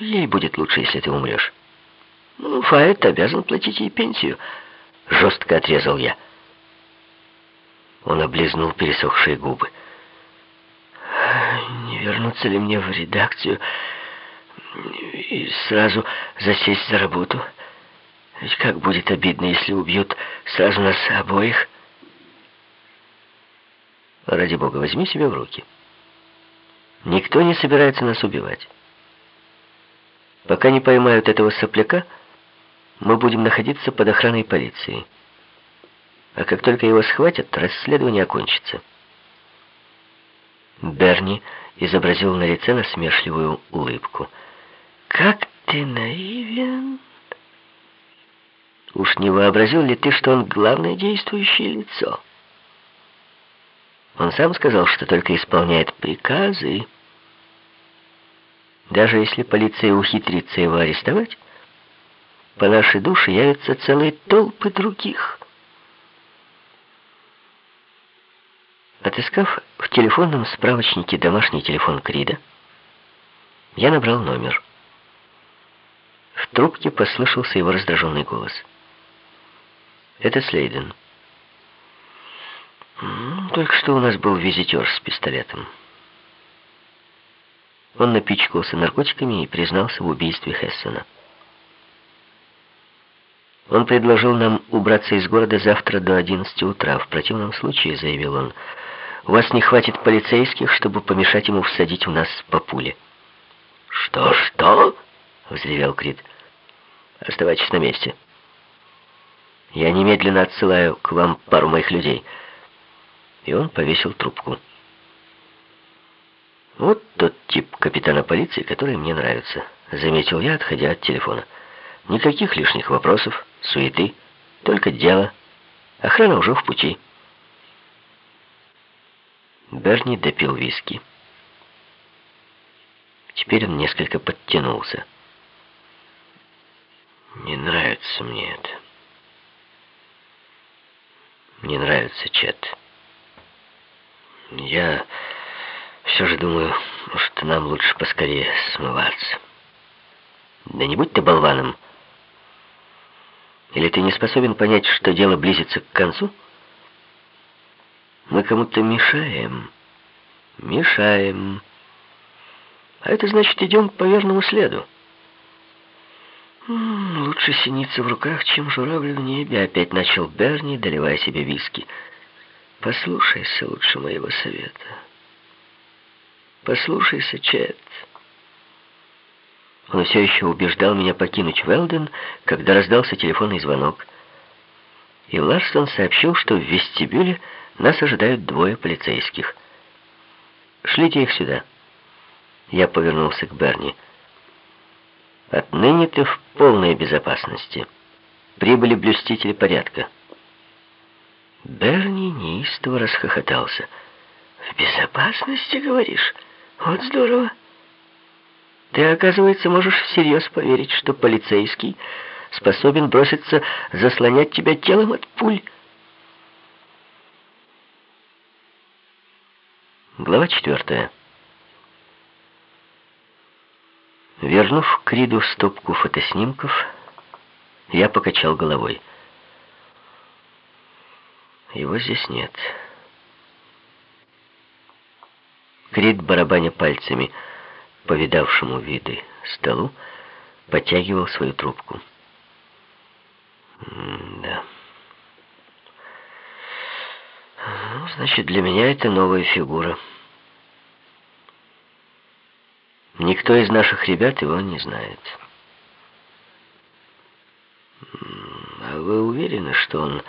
Ей будет лучше, если ты умрешь. Ну, Фаэт обязан платить ей пенсию. Жестко отрезал я. Он облизнул пересохшие губы. Не вернуться ли мне в редакцию и сразу засесть за работу? Ведь как будет обидно, если убьют сразу нас обоих? Ради бога, возьми себя в руки. Никто не собирается нас убивать. Пока не поймают этого сопляка, мы будем находиться под охраной полиции. А как только его схватят, расследование окончится. Берни изобразил на лице насмешливую улыбку. «Как ты наивен!» «Уж не вообразил ли ты, что он главное действующее лицо?» Он сам сказал, что только исполняет приказы. Даже если полиция ухитрится его арестовать, по нашей душе явятся целые толпы других. Отыскав в телефонном справочнике домашний телефон Крида, я набрал номер. В трубке послышался его раздраженный голос. «Это Слейден». Только что у нас был визитер с пистолетом. Он напичкался наркотиками и признался в убийстве Хессена. Он предложил нам убраться из города завтра до 11 утра. В противном случае, заявил он, у вас не хватит полицейских, чтобы помешать ему всадить у нас по пуле. Что, что? взревел Крид. Оставайтесь на месте. Я немедленно отсылаю к вам пару моих людей и он повесил трубку. «Вот тот тип капитана полиции, который мне нравится», — заметил я, отходя от телефона. «Никаких лишних вопросов, суеты, только дело. Охрана уже в пути». Берни допил виски. Теперь он несколько подтянулся. «Не нравится мне это. Не нравится Чет». Я все же думаю, что нам лучше поскорее смываться. Да не будь ты болваном. Или ты не способен понять, что дело близится к концу? Мы кому-то мешаем. Мешаем. А это значит, идем по верному следу. Лучше синица в руках, чем журавль в небе, опять начал Берни, доливая себе виски. Послушайся лучше моего совета. Послушайся, Чет. Он все еще убеждал меня покинуть Велден, когда раздался телефонный звонок. И Ларсон сообщил, что в вестибюле нас ожидают двое полицейских. «Шлите их сюда». Я повернулся к Берни. «Отныне ты в полной безопасности. Прибыли блюстители порядка». Берни неистово расхохотался. «В безопасности, говоришь? Вот здорово. Ты, оказывается, можешь всерьез поверить, что полицейский способен броситься заслонять тебя телом от пуль». Глава четвертая. Вернув Криду стопку фотоснимков, я покачал головой. Его здесь нет. Крит, барабаня пальцами, повидавшему виды столу, подтягивал свою трубку. Да. Ну, значит, для меня это новая фигура. Никто из наших ребят его не знает. А вы уверены, что он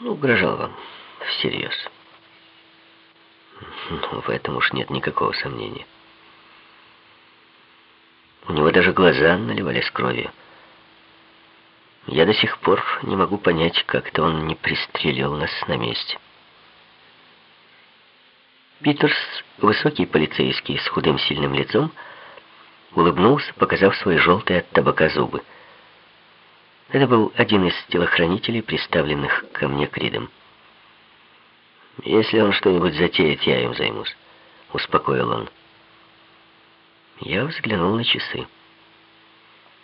ну, угрожал вам всерьез. В этом уж нет никакого сомнения. У него даже глаза наливались кровью. Я до сих пор не могу понять, как-то он не пристрелил нас на месте. Питерс, высокий полицейский с худым сильным лицом, улыбнулся, показав свои желтые от табака зубы. Это был один из телохранителей, представленных ко мне Кридом. «Если он что-нибудь затеет, я им займусь», — успокоил он. Я взглянул на часы.